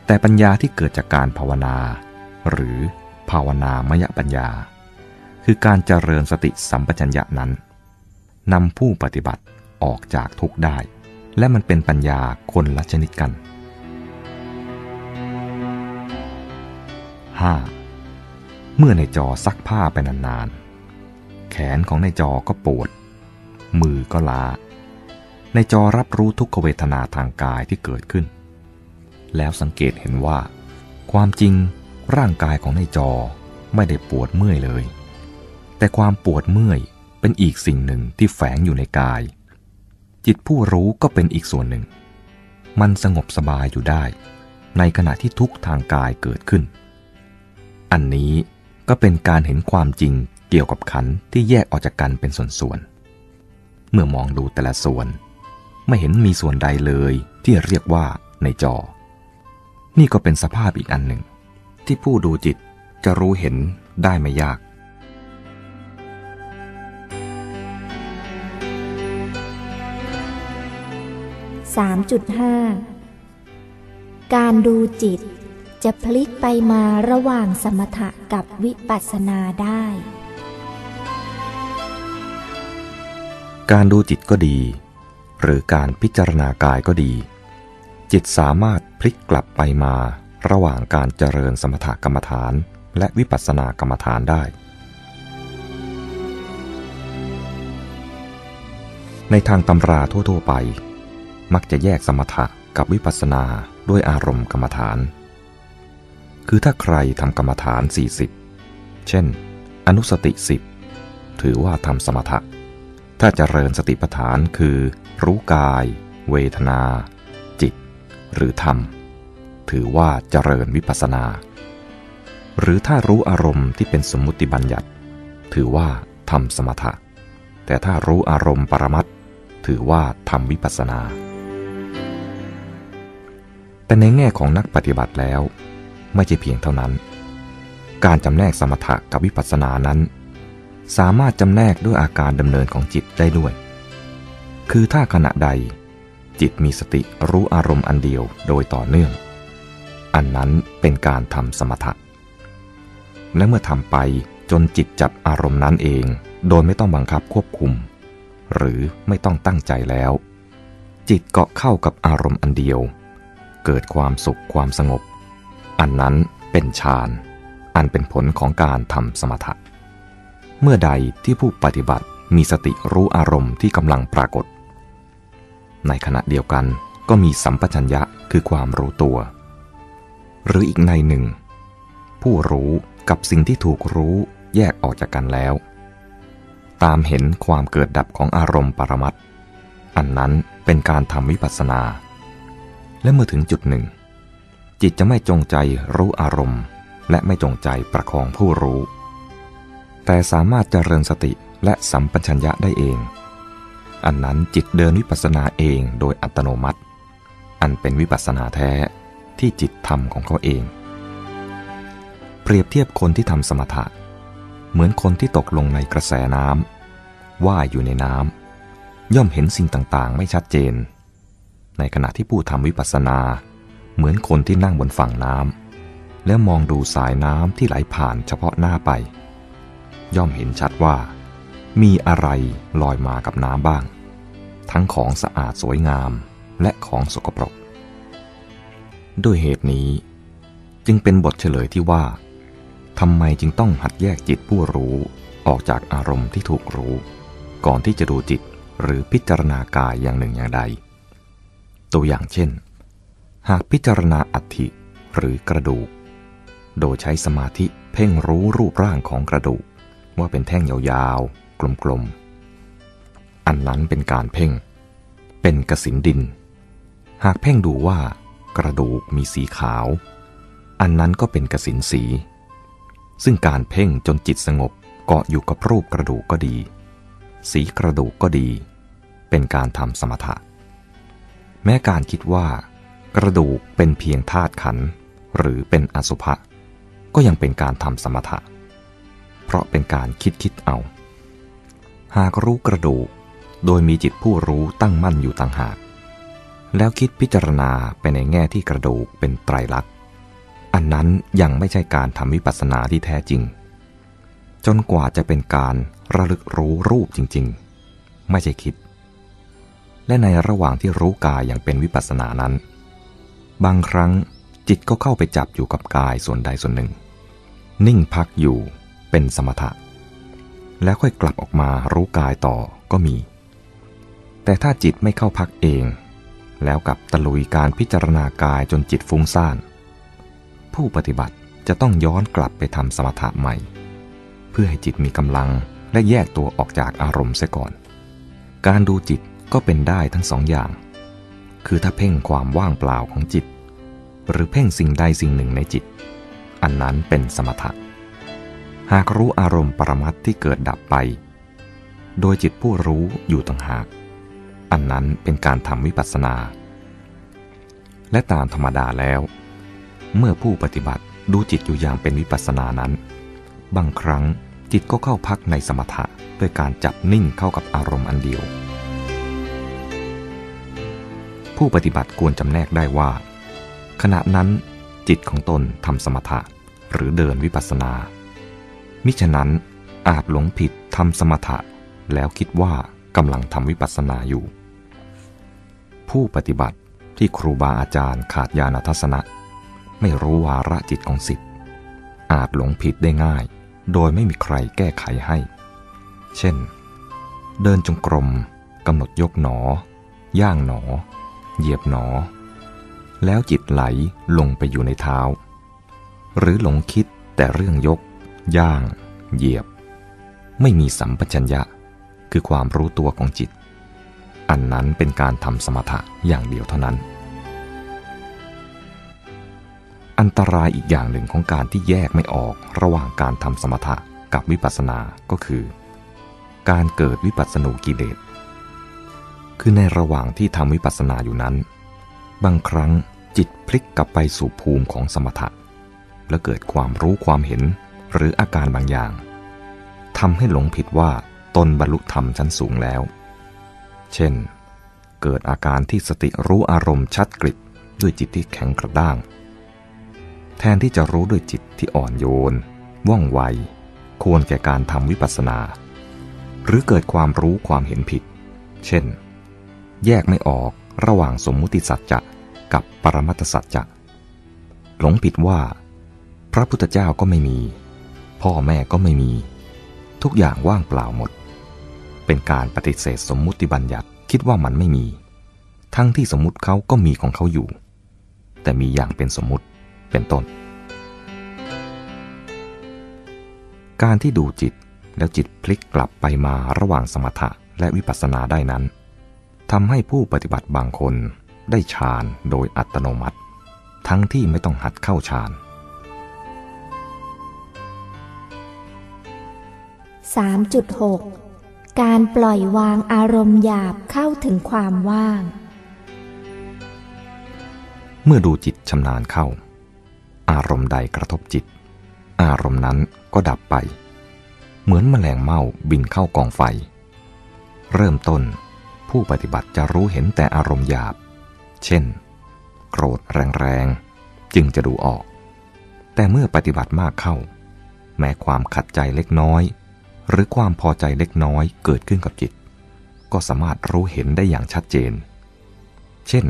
แต่ปัญญาที่เกิดจากการภาวนา หรือภาวนามยปัญญา คือการเจริญสติสัมปชัญญะนั้นนำผู้ปฏิบัติออกจากทุกข์ได้ และมันเป็นปัญญาคนละชนิดกัน 5. เมื่อในจอซักผ้าไปนานๆ แขนของในจอก็ปวด มือก็ล้า ในจอรับรู้ทุกขเวทนาทางกายที่เกิดขึ้น แล้วสังเกตเห็นว่า ความจริงร่างกายของในจอไม่ได้ปวดเมื่อยเลย แต่ความปวดเมื่อยเป็นอีกสิ่งหนึ่งที่แฝงอยู่ในกาย จิตผู้รู้ก็เป็นอีกส่วนหนึ่ง มันสงบสบายอยู่ได้ ในขณะที่ทุกทางกายเกิดขึ้น อันนี้ก็เป็นการเห็นความจริงเกี่ยวกับขันที่แยกออกจากกันเป็นส่วนๆ เมื่อมองดูแต่ละส่วน ไม่เห็นมีส่วนใดเลยที่เรียกว่าในจอ นี่ก็เป็นสภาพอีกอันหนึ่ง ที่ผู้ดูจิตจะรู้เห็นได้ไม่ยาก 3.5 การดูจิตจะพลิกไปมาระหว่างสมถะกับวิปัสสนาได้ การดูจิตก็ดี หรือการพิจารณากายก็ดี จิตสามารถพลิกกลับไปมาระหว่างการเจริญสมถกรรมฐาน และวิปัสสนากรรมฐานได้ ในทางตำราทั่วๆไป มักจะแยกสมถะกับวิปัสสนาด้วยอารมณ์กรรมฐาน คือถ้าใครทำกรรมฐาน 40 เช่น อนุสติ 10 ถือว่าทำสมถะ ถ้าจเจริญสติปัฏฐานคือ รู้กาย เวทนา จิต หรือธรรม ถือว่าเจริญวิปัสสนา หรือถ้ารู้อารมณ์ที่เป็นสมมุติบัญญัติ ถือว่าทำสมถะ แต่ถ้ารู้อารมณ์ปรมัตถือว่าทำวิปัสสนา แต่ในแง่ของนักปฏิบัติแล้ว ไม่ใช่เพียงเท่านั้น การจำแนกสมถะกับวิปัสสนานั้น สามารถจำแนกด้วยอาการดำเนินของจิตได้ด้วย คือถ้าขณะใด จิตมีสติรู้อารมณ์อันเดียวโดยต่อเนื่อง อันนั้นเป็นการทำสมถะ และเมื่อทำไปจนจิตจับอารมณ์นั้นเอง โดยไม่ต้องบังคับควบคุม หรือไม่ต้องตั้งใจแล้ว จิตเกาะเข้ากับอารมณ์อันเดียว เกิดความสุขความสงบ อันนั้นเป็นฌานอันเป็นผลของการทำสมถะ เมื่อใดที่ผู้ปฏิบัติมีสติรู้อารมณ์ที่กำลังปรากฏ ในขณะเดียวกันก็มีสัมปชัญญะคือความรู้ตัว หรืออีกในหนึ่ง ผู้รู้กับสิ่งที่ถูกรู้แยกออกจากกันแล้ว ตามเห็นความเกิดดับของอารมณ์ปรมัตอันนั้นเป็นการทำวิปัสสนา และเมื่อถึงจุดหนึ่ง จิตจะไม่จงใจรู้อารมณ์ และไม่จงใจประคองผู้รู้ แต่สามารถเจริญสติและสัมปชัญญะได้เอง อันนั้นจิตเดินวิปัสสนาเองโดยอัตโนมัติ อันเป็นวิปัสสนาแท้ที่จิตทำของเขาเอง เปรียบเทียบคนที่ทำสมถะ เหมือนคนที่ตกลงในกระแสน้ำว่ายอยู่ในน้ำย่อมเห็นสิ่งต่างๆ ไม่ชัดเจน ในขณะที่ผู้ทำวิปัสสนา เหมือนคนที่นั่งบนฝั่งน้ำแล้วมองดูสายน้ำที่ไหลผ่านเฉพาะหน้าไป ย่อมเห็นชัดว่า มีอะไรลอยมากับน้ำบ้าง ทั้งของสะอาดสวยงามและของสกปรก ด้วยเหตุนี้จึงเป็นบทเฉลยที่ว่าทำไมจึงต้องหัดแยกจิตผู้รู้ออกจากอารมณ์ที่ถูกรู้ ก่อนที่จะดูจิตหรือพิจารณากายอย่างหนึ่งอย่างใด ตัวอย่างเช่น หากพิจารณาอัฐิหรือกระดูก โดยใช้สมาธิเพ่งรู้รูปร่างของกระดูก ว่าเป็นแท่งยาวๆ กลมๆ อันนั้นเป็นการเพ่ง เป็นกสินดิน หากเพ่งดูว่ากระดูกมีสีขาว อันนั้นก็เป็นกสินสี ซึ่งการเพ่งจนจิตสงบเกาะอยู่กับรูปกระดูกก็ดี สีกระดูกก็ดี เป็นการทำสมถะ แม้การคิดว่า กระดูกเป็นเพียงธาตุขัน หรือเป็นอสุภะก็ยังเป็นการทำสมถะ เพราะเป็นการคิดคิดเอา หากรู้กระดูกโดยมีจิตผู้รู้ตั้งมั่นอยู่ต่างหาก แล้วคิดพิจารณาไปในแง่ที่กระดูกเป็นไตรลักษณ์ อันนั้นยังไม่ใช่การทำวิปัสสนาที่แท้จริง จนกว่าจะเป็นการระลึกรู้รูปจริง ๆ ไม่ใช่คิด และในระหว่างที่รู้กายอย่างเป็นวิปัสสนานั้น บางครั้งจิตก็เข้าไปจับอยู่กับกายส่วนใดส่วนหนึ่ง นิ่งพักอยู่เป็นสมถะ แล้วค่อยกลับออกมารู้กายต่อก็มี แต่ถ้าจิตไม่เข้าพักเอง แล้วกับตะลุยการพิจารณากายจนจิตฟุ้งซ่าน ผู้ปฏิบัติจะต้องย้อนกลับไปทำสมถะใหม่ เพื่อให้จิตมีกำลังและแยกตัวออกจากอารมณ์เสียก่อน การดูจิต ก็เป็นได้ทั้งสองอย่าง คือถ้าเพ่งความว่างเปล่าของจิต หรือเพ่งสิ่งใดสิ่งหนึ่งในจิต อันนั้นเป็นสมถะ หากรู้อารมณ์ปรมัตที่เกิดดับไป โดยจิตผู้รู้อยู่ต่างหาก อันนั้นเป็นการทำวิปัสสนา และตามธรรมดาแล้ว เมื่อผู้ปฏิบัติดูจิตอยู่อย่างเป็นวิปัสสนานั้น บางครั้งจิตก็เข้าพักในสมถะด้วยการจับนิ่งเข้ากับอารมณ์อันเดียว ผู้ปฏิบัติควรจำแนกได้ว่า ขณะนั้นจิตของตนทำสมถะหรือเดินวิปัสสนา มิฉะนั้นอาจหลงผิดทำสมถะแล้วคิดว่ากำลังทำวิปัสสนาอยู่ ผู้ปฏิบัติที่ครูบาอาจารย์ขาดญาณทัศนะ ไม่รู้วาระจิตของสิทธิ์อาจหลงผิดได้ง่าย โดยไม่มีใครแก้ไขให้ เช่น เดินจงกรมกำหนดยกหนอ ย่างหนอ เหยียบหนอ แล้วจิตไหลลงไปอยู่ในเท้า หรือหลงคิดแต่เรื่องยก ย่าง เหยียบ ไม่มีสัมปชัญญะ คือความรู้ตัวของจิต อันนั้นเป็นการทำสมถะอย่างเดียวเท่านั้น อันตรายอีกอย่างหนึ่งของการที่แยกไม่ออกระหว่างการทำสมถะกับวิปัสสนาก็คือ การเกิดวิปัสสนูกิเลส คือในระหว่างที่ทำวิปัสสนาอยู่นั้น บางครั้งจิตพลิกกลับไปสู่ภูมิของสมถะ และเกิดความรู้ความเห็นหรืออาการบางอย่างทำให้หลงผิดว่าตนบรรลุธรรมชั้นสูงแล้ว เช่น เกิดอาการที่สติรู้อารมณ์ชัดกริบด้วยจิตที่แข็งกระด้าง แทนที่จะรู้ด้วยจิตที่อ่อนโยน ว่องไว ควรแก่การทำวิปัสสนา หรือเกิดความรู้ความเห็นผิด เช่น แยกไม่ออกระหว่างสมมุติสัจจะกับปรมัตสัจจะหลงผิดว่า พระพุทธเจ้าก็ไม่มี พ่อแม่ก็ไม่มี ทุกอย่างว่างเปล่าหมด เป็นการปฏิเสธสมมุติบัญญัติคิดว่ามันไม่มี ทั้งที่สมมุติเขาก็มีของเขาอยู่ แต่มีอย่างเป็นสมมุติเป็นต้น การที่ดูจิตแล้วจิตพลิกกลับไปมาระหว่างสมถะและวิปัสสนาได้นั้น ทำให้ผู้ปฏิบัติบางคนได้ฌานโดยอัตโนมัติ ทั้งที่ไม่ต้องหัดเข้าฌาน 3.6 การปล่อยวางอารมณ์หยาบเข้าถึงความว่าง เมื่อดูจิตชำนาญเข้า อารมณ์ใดกระทบจิต อารมณ์นั้นก็ดับไป เหมือนแมลงเม่าบินเข้ากองไฟ เริ่มต้น ผู้ปฏิบัติจะรู้เห็นแต่อารมณ์หยาบ เช่น โกรธแรงๆ จึงจะดูออก แต่เมื่อปฏิบัติมากเข้า แม้ความขัดใจเล็กน้อย หรือความพอใจเล็กน้อยเกิดขึ้นกับจิต ก็สามารถรู้เห็นได้อย่างชัดเจน เช่น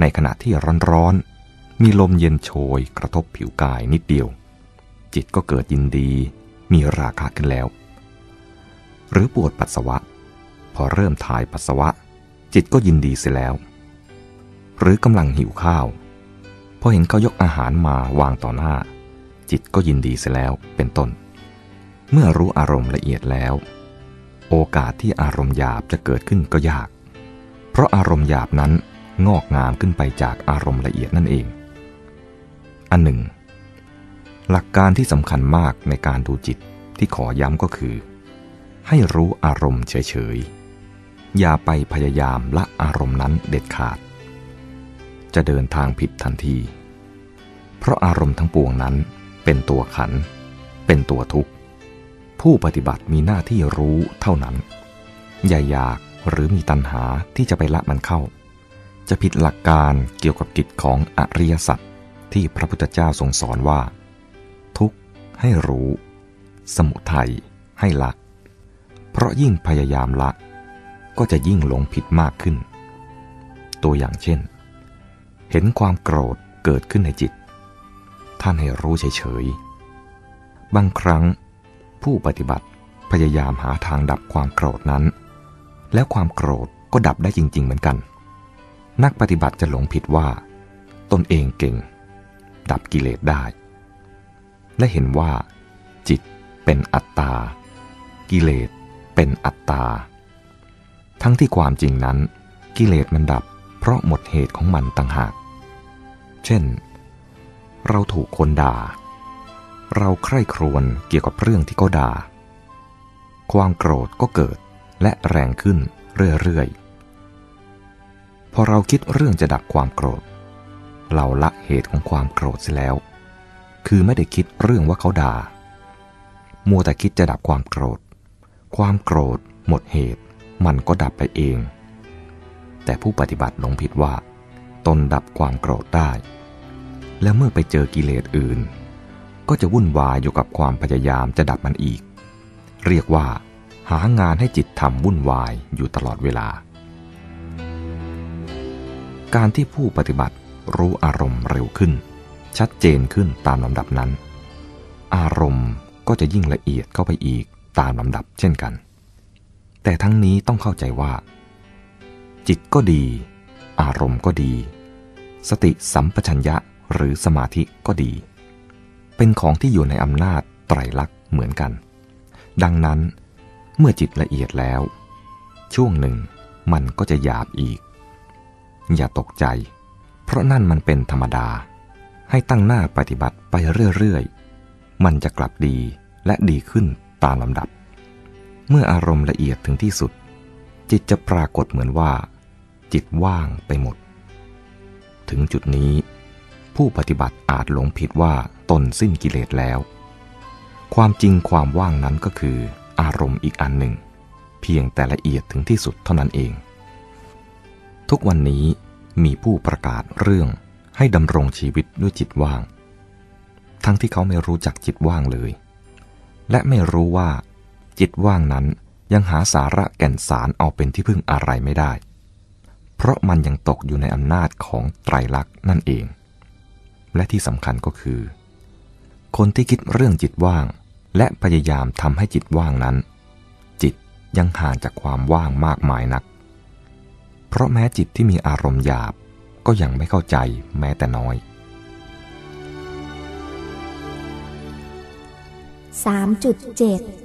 ในขณะที่ร้อนๆ มีลมเย็นโชยกระทบผิวกายนิดเดียว จิตก็เกิดยินดี มีราคะขึ้นแล้ว หรือปวดปัสสาวะ อเริ่มถ่ายปัสสาวะ จิตก็ยินดีเสียแล้ว หรือกำลังหิวข้าวพอเห็นเขายกอาหารมาวางต่อหน้า จิตก็ยินดีเสียแล้วเป็นต้น เมื่อรู้อารมณ์ละเอียดแล้ว โอกาสที่อารมณ์หยาบจะเกิดขึ้นก็ยาก เพราะอารมณ์หยาบนั้นงอกงามขึ้นไปจากอารมณ์ละเอียดนั่นเอง อันหนึ่ง หลักการที่สำคัญมากในการดูจิตที่ขอย้ำก็คือ ให้รู้อารมณ์เฉยๆ อย่าไปพยายามละอารมณ์นั้นเด็ดขาด จะเดินทางผิดทันที เพราะอารมณ์ทั้งปวงนั้นเป็นตัวขัน เป็นตัวทุกข์ ผู้ปฏิบัติมีหน้าที่รู้เท่านั้น อย่าอยากหรือมีตัณหาที่จะไปละมันเข้า จะผิดหลักการเกี่ยวกับกิจของอริยสัจที่พระพุทธเจ้าทรงสอนว่า ทุกข์ให้รู้ สมุทัยให้ละ เพราะยิ่งพยายามละ ก็จะยิ่งหลงผิดมากขึ้น ตัวอย่างเช่น เห็นความโกรธเกิดขึ้นในจิต ท่านให้รู้เฉยๆ บางครั้งผู้ปฏิบัติพยายามหาทางดับความโกรธนั้น แล้วความโกรธก็ดับได้จริง ๆ เหมือนกัน นักปฏิบัติจะหลงผิดว่า ตนเองเก่ง ดับกิเลสได้ และเห็นว่า จิตเป็นอัตตา กิเลสเป็นอัตตา ทั้งที่ความจริงนั้น กิเลสมันดับ เพราะหมดเหตุของมันต่างหาก เช่น เราถูกคนด่า เราใคร่ครวญเกี่ยวกับเรื่องที่เขาด่า ความโกรธก็เกิดและแรงขึ้นเรื่อยๆ พอเราคิดเรื่องจะดับความโกรธ เราละเหตุของความโกรธเสียแล้ว คือไม่ได้คิดเรื่องว่าเขาด่า มัวแต่คิดจะดับความโกรธ ความโกรธหมดเหตุ มันก็ดับไปเอง แต่ผู้ปฏิบัติหลงผิดว่า ตนดับความโกรธได้ แล้วเมื่อไปเจอกิเลสอื่น ก็จะวุ่นวายอยู่กับความพยายามจะดับมันอีก เรียกว่า หางานให้จิตทำวุ่นวายอยู่ตลอดเวลา การที่ผู้ปฏิบัติรู้อารมณ์เร็วขึ้น ชัดเจนขึ้นตามลำดับนั้น อารมณ์ก็จะยิ่งละเอียดเข้าไปอีกตามลำดับเช่นกัน แต่ทั้งนี้ต้องเข้าใจว่า จิตก็ดี อารมณ์ก็ดี สติสัมปชัญญะหรือสมาธิก็ดี เป็นของที่อยู่ในอำนาจไตรลักษณ์เหมือนกัน ดังนั้น เมื่อจิตละเอียดแล้ว ช่วงหนึ่งมันก็จะหยาบอีก อย่าตกใจ เพราะนั่นมันเป็นธรรมดา ให้ตั้งหน้าปฏิบัติไปเรื่อยๆ มันจะกลับดีและดีขึ้นตามลำดับ เมื่ออารมณ์ละเอียดถึงที่สุด จิตจะปรากฏเหมือนว่า จิตว่างไปหมด ถึงจุดนี้ ผู้ปฏิบัติอาจหลงผิดว่าตนสิ้นกิเลสแล้ว ความจริงความว่างนั้นก็คือ อารมณ์อีกอันหนึ่ง เพียงแต่ละเอียดถึงที่สุดเท่านั้นเอง ทุกวันนี้มีผู้ประกาศเรื่องให้ดำรงชีวิตด้วยจิตว่าง ทั้งที่เขาไม่รู้จักจิตว่างเลย และไม่รู้ว่า จิตว่างนั้นยังหาสาระแก่นสารเอาเป็นที่พึ่งอะไรไม่ได้ เพราะมันยังตกอยู่ในอำนาจของไตรลักษณ์นั่นเอง และที่สำคัญก็คือ คนที่คิดเรื่องจิตว่าง และพยายามทำให้จิตว่างนั้น จิตยังห่างจากความว่างมากมายนัก เพราะแม้จิตที่มีอารมณ์หยาบก็ยังไม่เข้าใจแม้แต่น้อย 3.7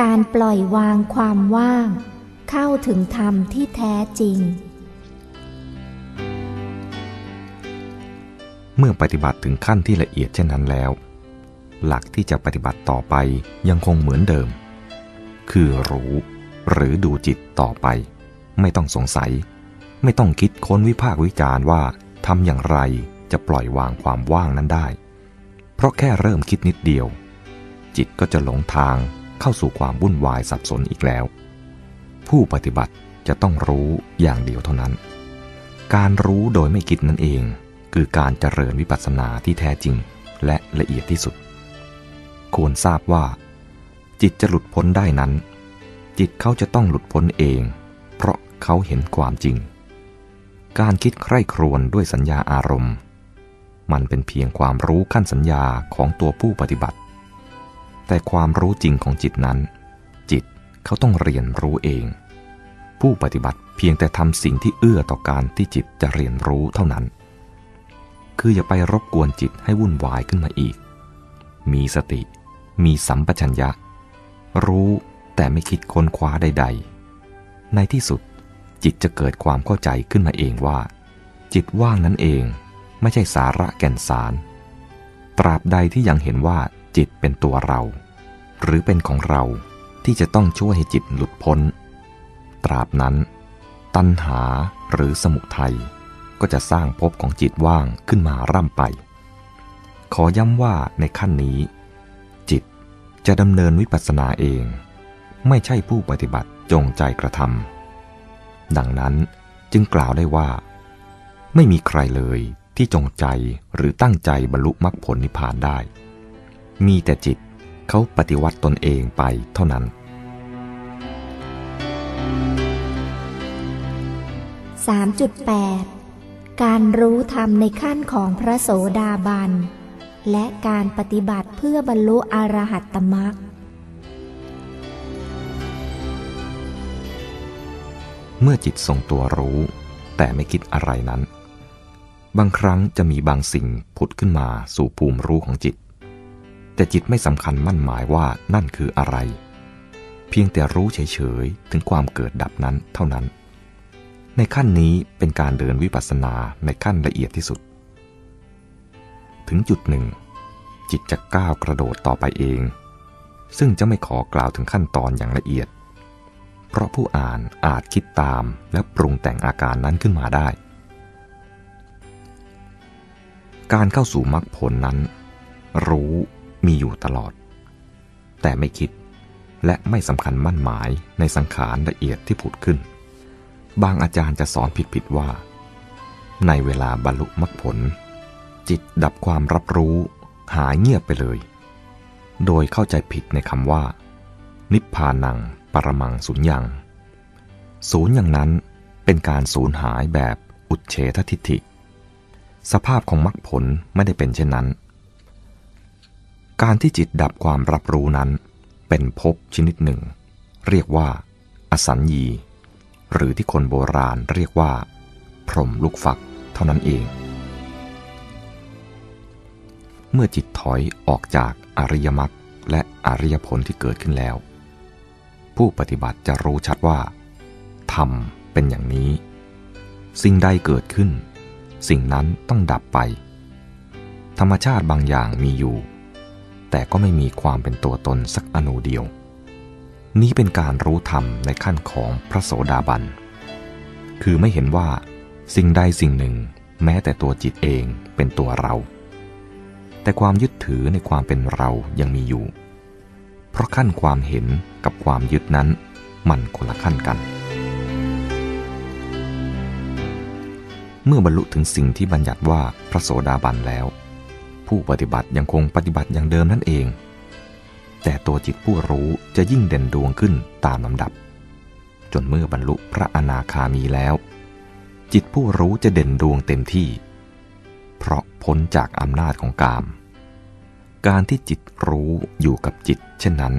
การปล่อยวางความว่าง เข้าถึงธรรมที่แท้จริง เมื่อปฏิบัติถึงขั้นที่ละเอียดเช่นนั้นแล้ว หลักที่จะปฏิบัติต่อไปยังคงเหมือนเดิม คือรู้หรือดูจิตต่อไป ไม่ต้องสงสัย ไม่ต้องคิดค้นวิพากษ์วิจารณ์ว่าทำอย่างไรจะปล่อยวางความว่างนั้นได้ เพราะแค่เริ่มคิดนิดเดียว จิตก็จะหลงทาง เข้าสู่ความวุ่นวายสับสนอีกแล้ว ผู้ปฏิบัติจะต้องรู้อย่างเดียวเท่านั้น การรู้โดยไม่คิดนั่นเอง คือการเจริญวิปัสสนาที่แท้จริงและละเอียดที่สุด ควรทราบว่า จิตจะหลุดพ้นได้นั้น จิตเขาจะต้องหลุดพ้นเอง เพราะเขาเห็นความจริง การคิดใคร่ครวญด้วยสัญญาอารมณ์ มันเป็นเพียงความรู้ขั้นสัญญาของตัวผู้ปฏิบัติ แต่ความรู้จริงของจิตนั้น จิตเขาต้องเรียนรู้เอง ผู้ปฏิบัติเพียงแต่ทำสิ่งที่เอื้อต่อการที่จิตจะเรียนรู้เท่านั้น คืออย่าไปรบกวนจิตให้วุ่นวายขึ้นมาอีก มีสติ มีสัมปชัญญะ รู้แต่ไม่คิดค้นคว้าใด ๆ ในที่สุดจิตจะเกิดความเข้าใจขึ้นมาเองว่า จิตว่างนั้นเองไม่ใช่สาระแก่นสาร ตราบใดที่ยังเห็นว่าจิตเป็นตัวเรา หรือเป็นของเราที่จะต้องช่วยให้จิตหลุดพ้น ตราบนั้น ตัณหาหรือสมุทัยก็จะสร้างภพของจิตว่างขึ้นมาร่ำไป ขอย้ำว่าในขั้นนี้ จิตจะดำเนินวิปัสสนาเอง ไม่ใช่ผู้ปฏิบัติจงใจกระทำดังนั้นจึงกล่าวได้ว่า ไม่มีใครเลยที่จงใจหรือตั้งใจบรรลุมรรคผลนิพพานได้ มีแต่จิต เขาปฏิวัติตนเองไปเท่านั้น 3.8 การรู้ธรรมในขั้นของพระโสดาบัน และการปฏิบัติเพื่อบรรลุอรหัตตมรรคเมื่อจิตทรงตัวรู้ แต่ไม่คิดอะไรนั้น บางครั้งจะมีบางสิ่งผุดขึ้นมาสู่ภูมิรู้ของจิต แต่จิตไม่สำคัญมั่นหมายว่านั่นคืออะไร เพียงแต่รู้เฉยๆ ถึงความเกิดดับนั้นเท่านั้น ในขั้นนี้เป็นการเดินวิปัสสนาในขั้นละเอียดที่สุด ถึงจุดหนึ่ง จิตจะก้าวกระโดดต่อไปเอง ซึ่งจะไม่ขอกล่าวถึงขั้นตอนอย่างละเอียด เพราะผู้อ่านอาจคิดตามและปรุงแต่งอาการนั้นขึ้นมาได้ การเข้าสู่มรรคผลนั้น รู้ มีอยู่ตลอด แต่ไม่คิดและไม่สำคัญมั่นหมายในสังขารละเอียดที่ผุดขึ้น บางอาจารย์จะสอนผิดๆว่า ในเวลาบรรลุมรรคผล จิตดับความรับรู้หายเงียบไปเลย โดยเข้าใจผิดในคำว่า นิพพานังปรมังสุญญัง ศูนย์อย่างนั้นเป็นการสูญหายแบบอุดเฉททิฏฐิ สภาพของมรรคผลไม่ได้เป็นเช่นนั้น การที่จิตดับความรับรู้นั้น เป็นภพชนิดหนึ่ง เรียกว่า อสัญญี หรือที่คนโบราณเรียกว่า พรหมลูกฝักเท่านั้นเอง เมื่อจิตถอยออกจากอริยมรรคและอริยผลที่เกิดขึ้นแล้ว ผู้ปฏิบัติจะรู้ชัดว่าธรรมเป็นอย่างนี้ สิ่งใดเกิดขึ้น สิ่งนั้นต้องดับไป ธรรมชาติบางอย่างมีอยู่ แต่ก็ไม่มีความเป็นตัวตนสักอนูเดียว นี้เป็นการรู้ธรรมในขั้นของพระโสดาบัน คือไม่เห็นว่า สิ่งใดสิ่งหนึ่ง แม้แต่ตัวจิตเองเป็นตัวเรา แต่ความยึดถือในความเป็นเรายังมีอยู่ เพราะขั้นความเห็นกับความยึดนั้นมันคนละขั้นกัน เมื่อบรรลุถึงสิ่งที่บัญญัติว่าพระโสดาบันแล้ว ผู้ปฏิบัติยังคงปฏิบัติอย่างเดิมนั่นเอง แต่ตัวจิตผู้รู้จะยิ่งเด่นดวงขึ้นตามลำดับ จนเมื่อบรรลุพระอนาคามีแล้ว จิตผู้รู้จะเด่นดวงเต็มที่ เพราะพ้นจากอำนาจของกาม การที่จิตรู้อยู่กับจิต เช่นนั้น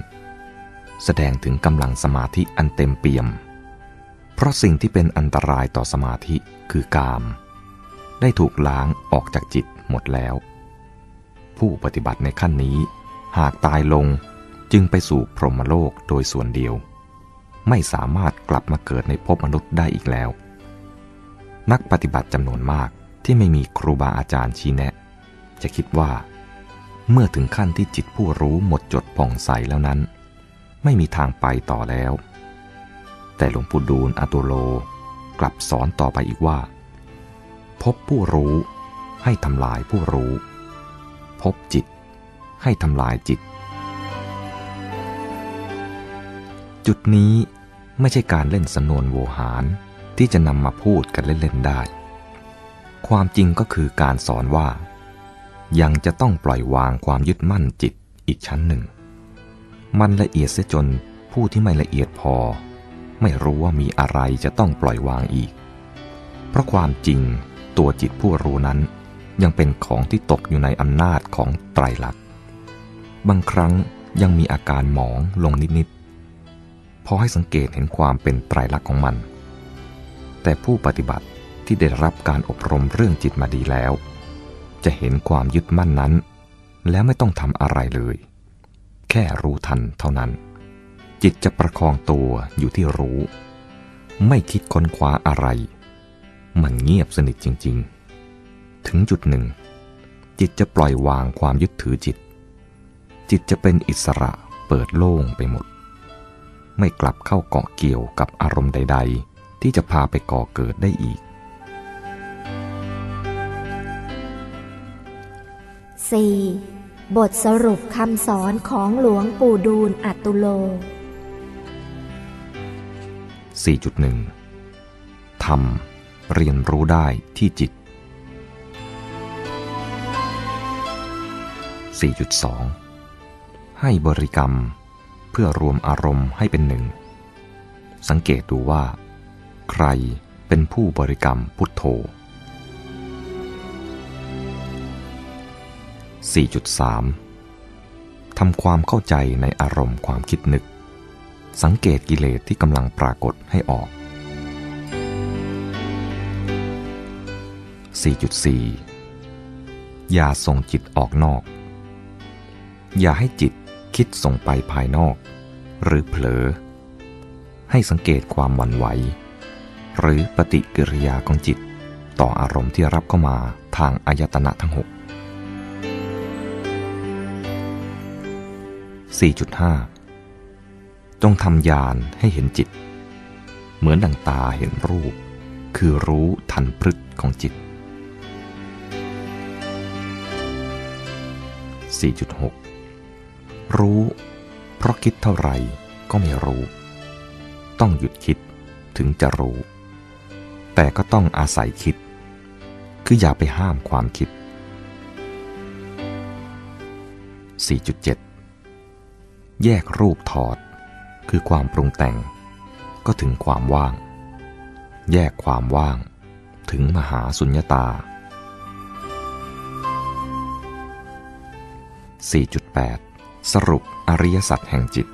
แสดงถึงกำลังสมาธิอันเต็มเปี่ยม เพราะสิ่งที่เป็นอันตรายต่อสมาธิคือกาม ได้ถูกล้างออกจากจิตหมดแล้ว ผู้ปฏิบัติในขั้นนี้ หากตายลงจึงไปสู่พรหมโลกโดยส่วนเดียว ไม่สามารถกลับมาเกิดในภพมนุษย์ได้อีกแล้ว นักปฏิบัติจำนวนมากที่ไม่มีครูบาอาจารย์ชี้แนะ จะคิดว่า เมื่อถึงขั้นที่จิตผู้รู้หมดจดผ่องใสแล้วนั้น ไม่มีทางไปต่อแล้ว แต่หลวงปู่ดูลอตุโลกลับสอนต่อไปอีกว่า พบผู้รู้ให้ทำลายผู้รู้ พบจิต ให้ทำลายจิต จุดนี้ไม่ใช่การเล่นสนวนโวหารที่จะนำมาพูดกันเล่น ๆ ได้ ความจริงก็คือการสอนว่า ยังจะต้องปล่อยวางความยึดมั่นจิตอีกชั้นหนึ่ง มันละเอียดเสียจนผู้ที่ไม่ละเอียดพอ ไม่รู้ว่ามีอะไรจะต้องปล่อยวางอีก เพราะความจริงตัวจิตผู้รู้นั้น ยังเป็นของที่ตกอยู่ในอำนาจของไตรลักษณ์ บางครั้งยังมีอาการหมองลงนิดๆ พอให้สังเกตเห็นความเป็นไตรลักษณ์ของมัน แต่ผู้ปฏิบัติที่ได้รับการอบรมเรื่องจิตมาดีแล้ว จะเห็นความยึดมั่นนั้น แล้วไม่ต้องทำอะไรเลย แค่รู้ทันเท่านั้น จิตจะประคองตัวอยู่ที่รู้ ไม่คิดค้นคว้าอะไร มันเงียบสนิทจริง ๆ ถึงจุดหนึ่ง จิตจะปล่อยวางความยึดถือจิต จิตจะเป็นอิสระเปิดโล่งไปหมด ไม่กลับเข้าเกาะเกี่ยวกับอารมณ์ใด ๆ ที่จะพาไปก่อเกิดได้อีก 4. บทสรุปคำสอนของหลวงปู่ดูลอัตุโล 4.1 ธรรม เรียนรู้ได้ที่จิต 4.2 ให้บริกรรมเพื่อรวมอารมณ์ให้เป็นหนึ่ง สังเกตดูว่า ใครเป็นผู้บริกรรมพุทโธ 4.3 ทำความเข้าใจในอารมณ์ความคิดนึก สังเกตกิเลสที่กำลังปรากฏให้ออก 4.4 อย่าส่งจิตออกนอก อย่าให้จิตคิดส่งไปภายนอก หรือเผลอ ให้สังเกตความหวั่นไหว หรือปฏิกิริยาของจิต ต่ออารมณ์ที่รับเข้ามาทางอายตนะทั้ง 6 4.5 จงทำยานให้เห็นจิต เหมือนดังตาเห็นรูป คือรู้ทันพฤตของจิต 4.6 รู้ เพราะคิดเท่าไหร่ก็ไม่รู้ ต้องหยุดคิดถึงจะรู้ แต่ก็ต้องอาศัยคิด คืออย่าไปห้ามความคิด 4.7 แยกรูปถอด คือความปรุงแต่ง ก็ถึงความว่าง แยกความว่าง ถึงมหาสุญญตา4.8 สรุปอริยสัจแห่งจิต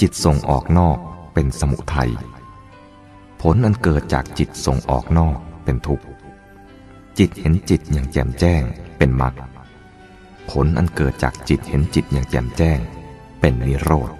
จิตส่งออกนอกเป็นสมุทัย ผลอันเกิดจากจิตส่งออกนอกเป็นทุกข์ จิตเห็นจิตอย่างแจ่มแจ้งเป็นมรรค ผลอันเกิดจากจิตเห็นจิตอย่างแจ่มแจ้ง เป็นนิโรธ